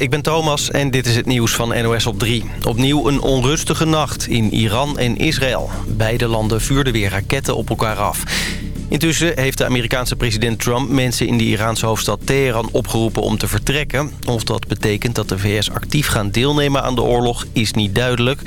ik ben Thomas en dit is het nieuws van NOS op 3. Opnieuw een onrustige nacht in Iran en Israël. Beide landen vuurden weer raketten op elkaar af. Intussen heeft de Amerikaanse president Trump mensen in de Iraanse hoofdstad Teheran opgeroepen om te vertrekken. Of dat betekent dat de VS actief gaan deelnemen aan de oorlog is niet duidelijk.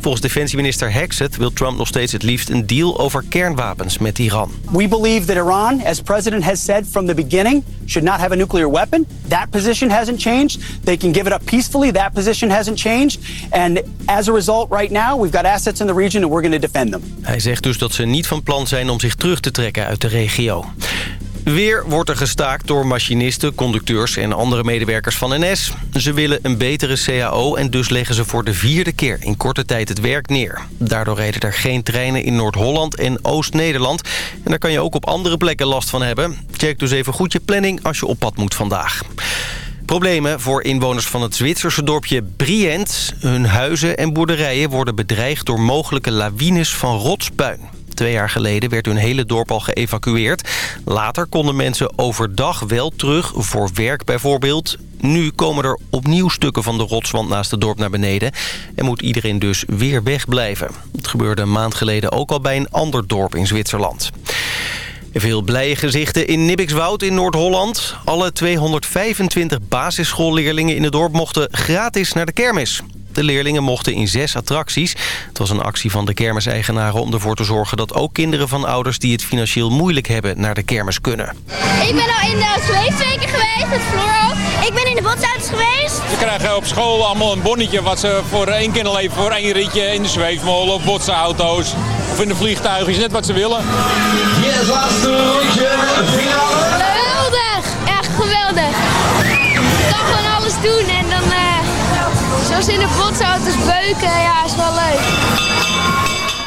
Volgens defensieminister Hexet wil Trump nog steeds het liefst een deal over kernwapens met Iran. We believe that Iran, as president has said from the beginning, should not have a nuclear weapon. That position hasn't changed. They can give it up peacefully. That position hasn't changed. And as a result, right now, we've got assets in the region and we're going to defend them. Hij zegt dus dat ze niet van plan zijn om zich terug te trekken uit de regio. Weer wordt er gestaakt door machinisten, conducteurs en andere medewerkers van NS. Ze willen een betere CAO en dus leggen ze voor de vierde keer in korte tijd het werk neer. Daardoor rijden er geen treinen in Noord-Holland en Oost-Nederland. En daar kan je ook op andere plekken last van hebben. Check dus even goed je planning als je op pad moet vandaag. Problemen voor inwoners van het Zwitserse dorpje Brient. Hun huizen en boerderijen worden bedreigd door mogelijke lawines van rotspuin. Twee jaar geleden werd hun hele dorp al geëvacueerd. Later konden mensen overdag wel terug, voor werk bijvoorbeeld. Nu komen er opnieuw stukken van de rotswand naast het dorp naar beneden... en moet iedereen dus weer wegblijven. Het gebeurde een maand geleden ook al bij een ander dorp in Zwitserland. Veel blije gezichten in Nibbikswoud in Noord-Holland. Alle 225 basisschoolleerlingen in het dorp mochten gratis naar de kermis. De leerlingen mochten in zes attracties. Het was een actie van de kermiseigenaren om ervoor te zorgen... dat ook kinderen van ouders die het financieel moeilijk hebben... naar de kermis kunnen. Ik ben al in de zweefweken geweest met Floor. Ik ben in de botsauto's geweest. Ze krijgen op school allemaal een bonnetje... wat ze voor één kunnen leven voor één ritje in de zweefmolen of botsauto's. Of in de vliegtuigen, is net wat ze willen. Yes, laatste rondje, finale. Geweldig, echt geweldig. Ik kan gewoon alles doen en dan... Uh, zoals in de botsauto's beuken, ja, is wel leuk.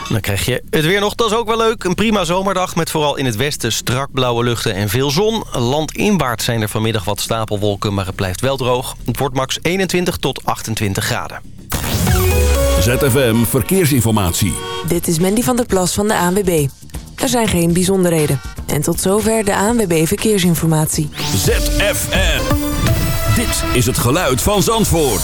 Dan krijg je het weer nog, dat is ook wel leuk. Een prima zomerdag met vooral in het westen strak blauwe luchten en veel zon. Landinwaarts zijn er vanmiddag wat stapelwolken, maar het blijft wel droog. Het wordt max 21 tot 28 graden. ZFM Verkeersinformatie. Dit is Mandy van der Plas van de ANWB. Er zijn geen bijzonderheden. En tot zover de ANWB Verkeersinformatie. ZFM. Dit is het geluid van Zandvoort.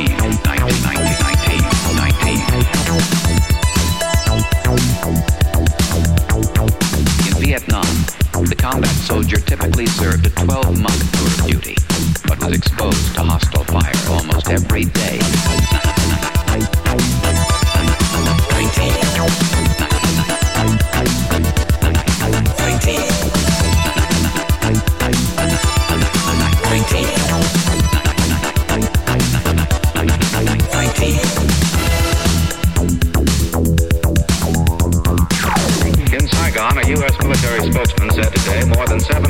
19, 19, 19, 19. In Vietnam, the combat soldier typically served a 12-month tour of duty, but was exposed to hostile fire almost every day. 19. Seven.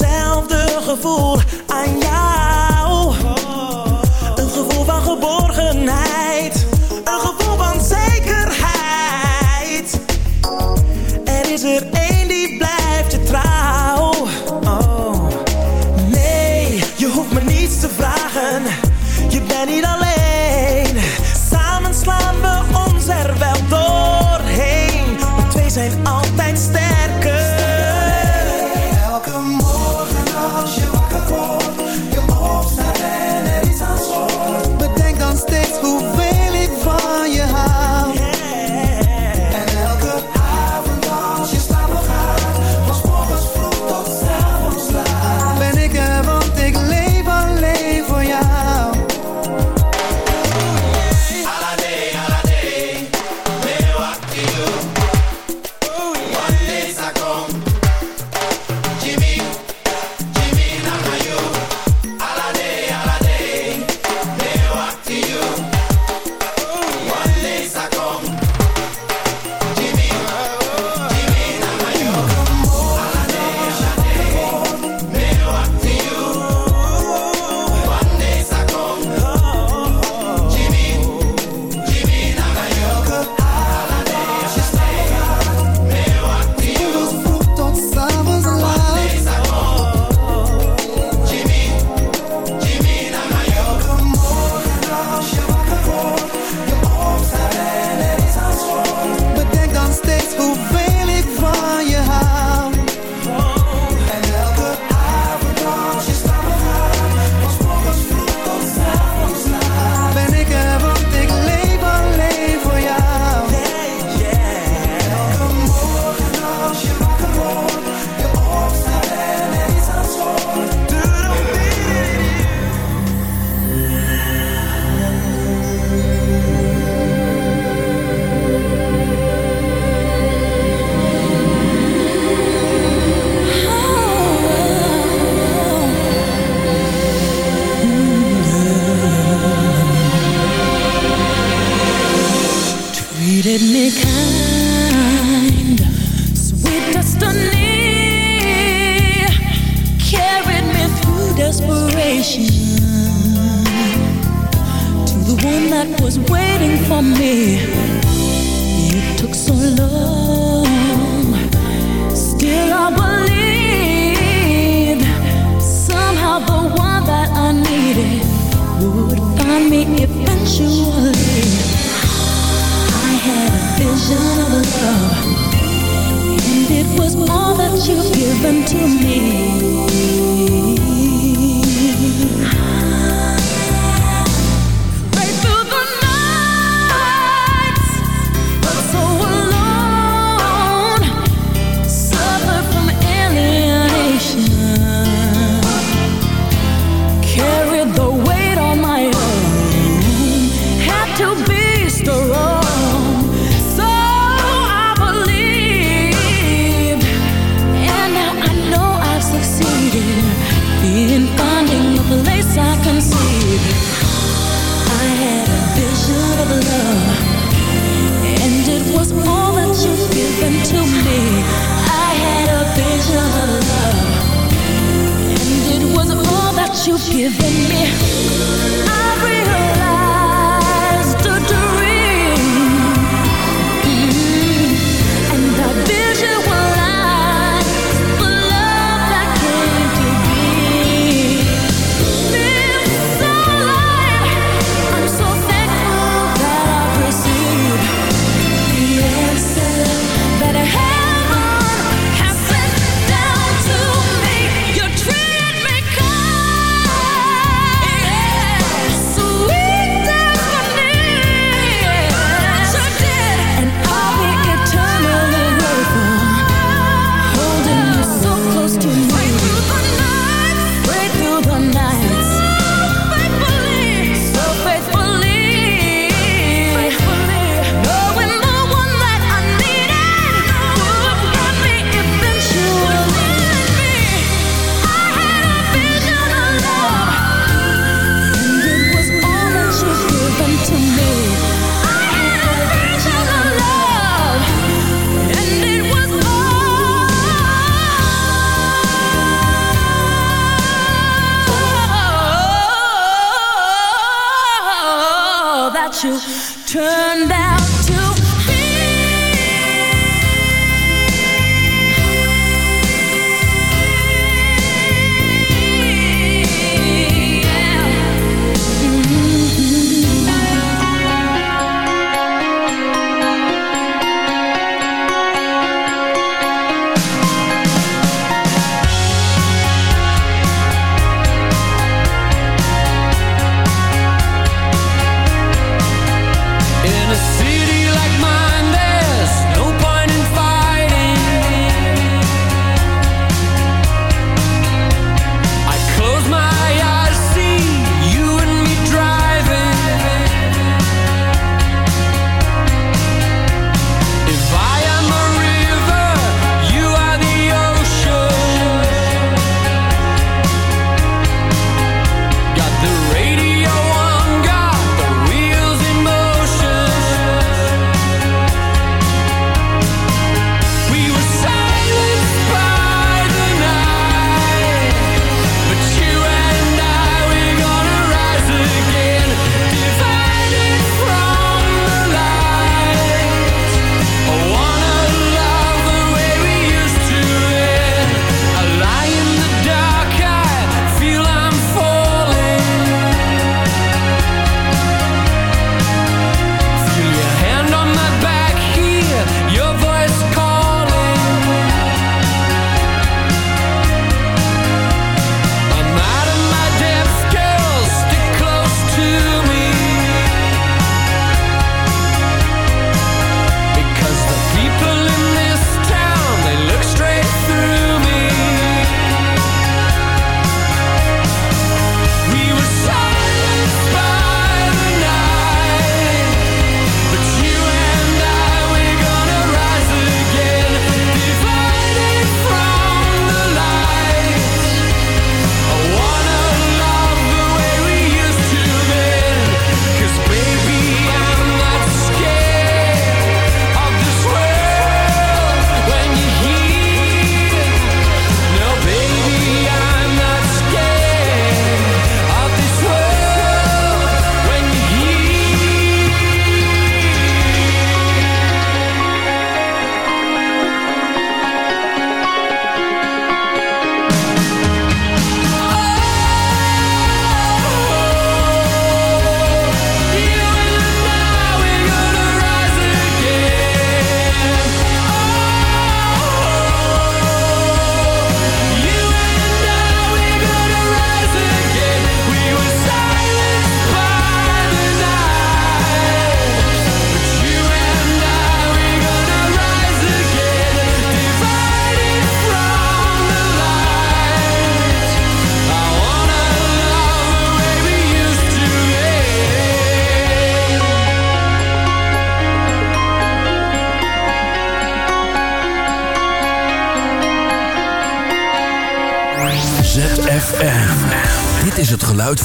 Hetzelfde gevoel aan jou. what you've given me.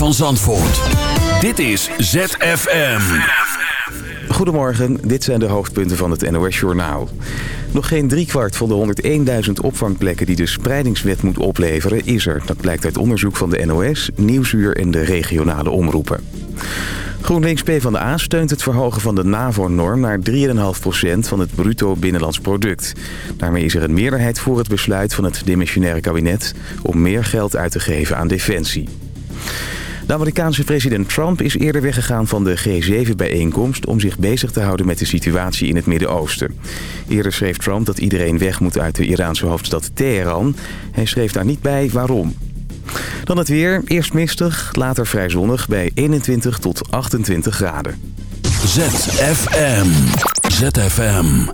Van Zandvoort. Dit is ZFM. Goedemorgen, dit zijn de hoofdpunten van het NOS-journaal. Nog geen driekwart van de 101.000 opvangplekken die de spreidingswet moet opleveren is er. Dat blijkt uit onderzoek van de NOS, Nieuwsuur en de regionale omroepen. GroenLinks PvdA steunt het verhogen van de NAVO-norm naar 3,5% van het bruto binnenlands product. Daarmee is er een meerderheid voor het besluit van het demissionaire kabinet om meer geld uit te geven aan defensie. De Amerikaanse president Trump is eerder weggegaan van de G7-bijeenkomst... om zich bezig te houden met de situatie in het Midden-Oosten. Eerder schreef Trump dat iedereen weg moet uit de Iraanse hoofdstad Teheran. Hij schreef daar niet bij waarom. Dan het weer. Eerst mistig, later vrij zonnig bij 21 tot 28 graden. ZFM. ZFM.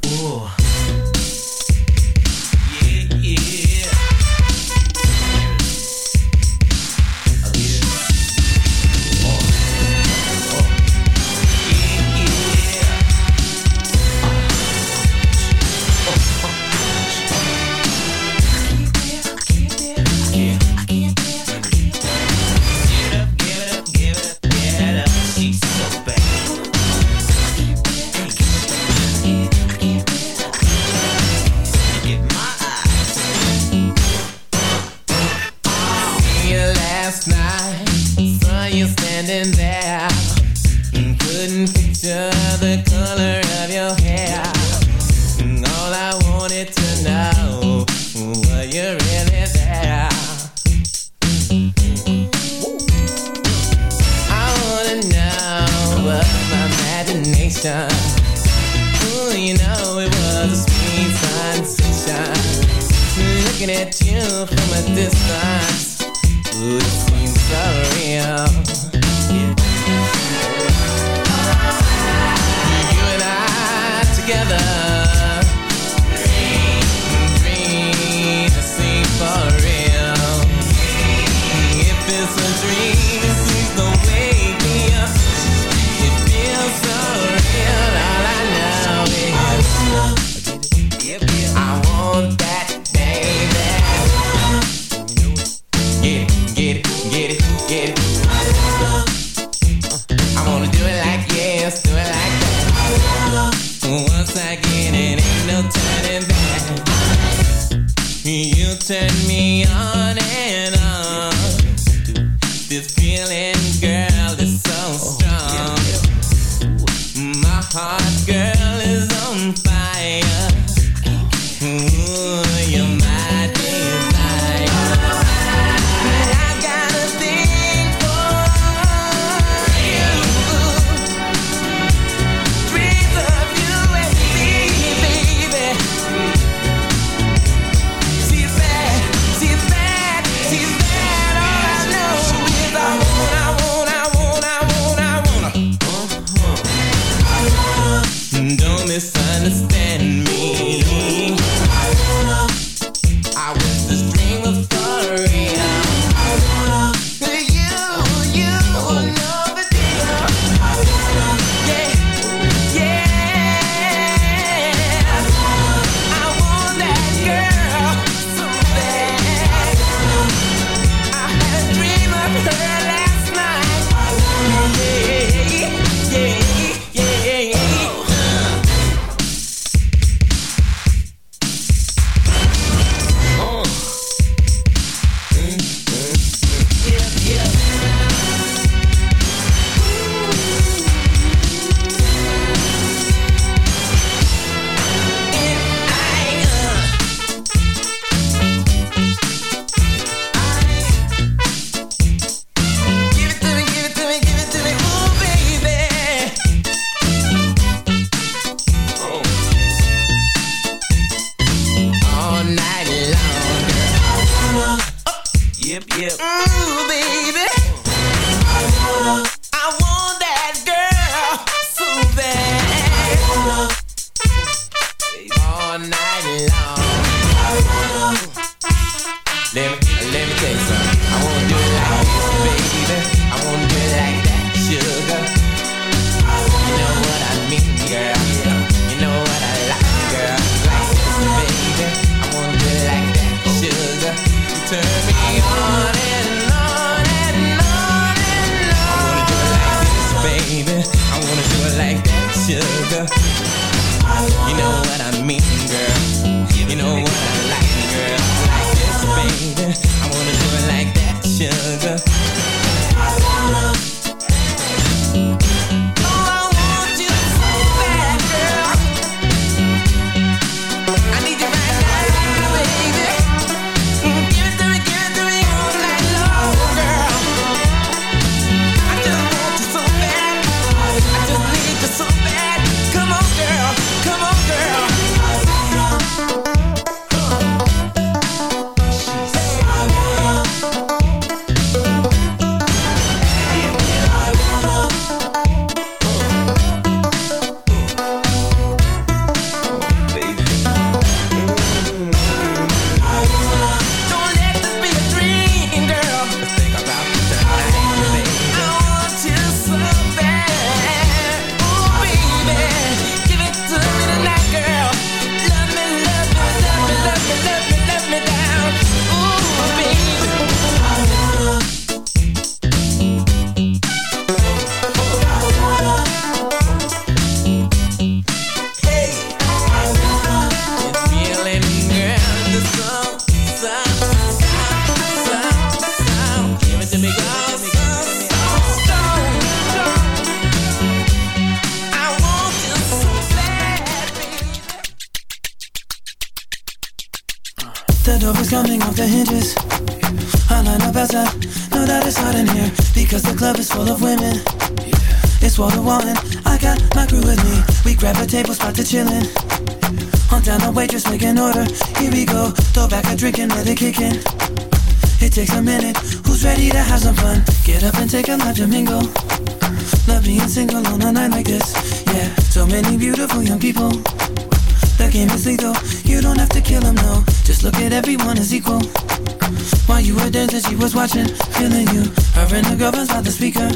Off the hinges. I line up outside, know that it's hot in here because the club is full of women. It's wall to wall and I got my crew with me. We grab a table spot to chillin'. Hunt down a waitress, make an order. Here we go, throw back a drink and let it kick in. It takes a minute. Who's ready to have some fun? Get up and take a to mingle. Love being single on a night like this. Yeah, so many beautiful young people. The game is lethal. You don't have to kill them, no. Just look at everyone as equal. While you were dancing, she was watching, feeling you. Her and the girlfriend's by the speaker.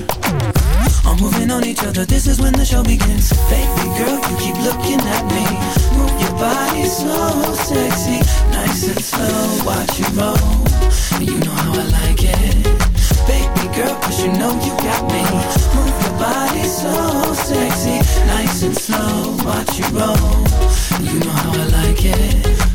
All moving on each other. This is when the show begins. Baby girl, you keep looking at me. Move your body so sexy, nice and slow. Watch you roll. You know how I like it. Baby girl, cause you know you got me. Move your body so sexy, nice and slow. Watch you roll. You know how I like it.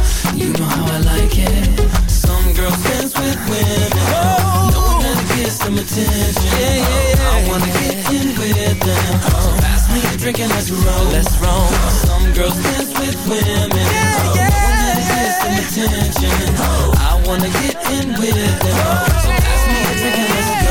that it gets them attention. I wanna get in with them. So pass me a drink and let's roll. Let's roll. Some girls dance with women, knowing that it gets them attention. I wanna get in with them. So pass me a drink and let's go.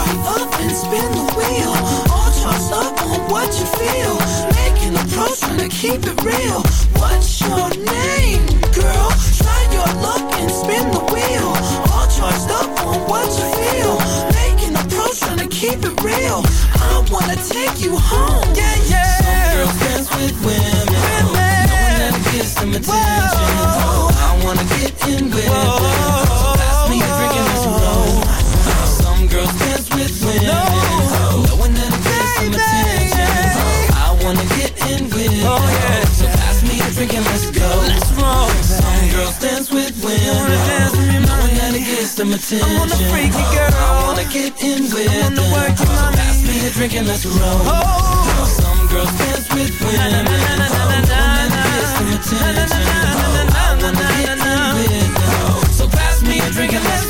Right up and spin the wheel. All charged up on what you feel. Making a pro, trying to keep it real. What's your name, girl? Try your luck and spin the wheel. All charged up on what you feel. Making a pro, trying to keep it real. I wanna take you home. Yeah, yeah. Some girls dance with women. Knowing that it gets them attention. I wanna get in with them. So pass me a drink and let's. Some with women, knowing that it gets some attention. I wanna get in with them, oh, so pass me a drink and let's go. Let's roll. Some girls dance with women. Dance with me, knowing that it gets some attention. I wanna freak you, girl. I wanna get in with I wanna work you, mommy. Pass me a drink and let's roll. Oh. Some girls dance with women. Na, na, na, na. Some attention. I wanna get in with. So pass me a drink and let's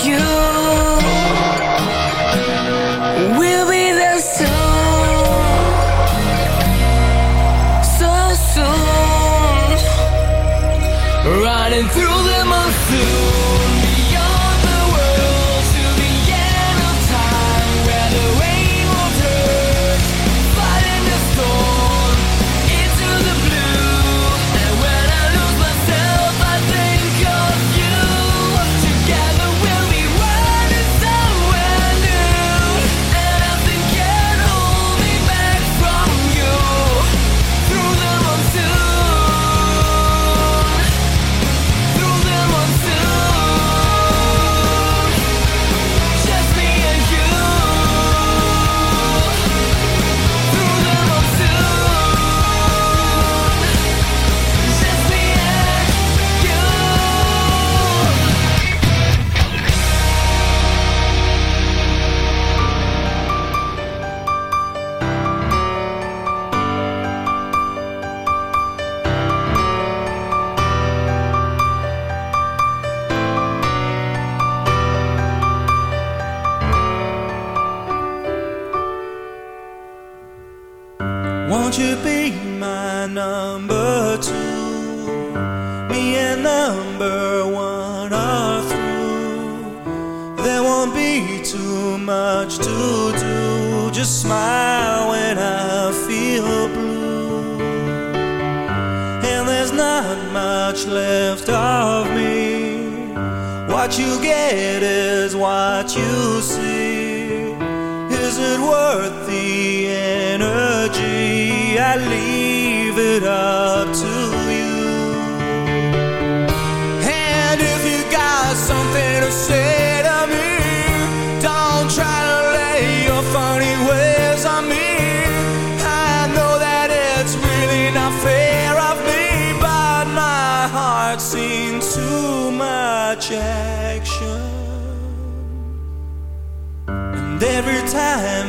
you. head is what you see. Is it worth the energy? I leave it up to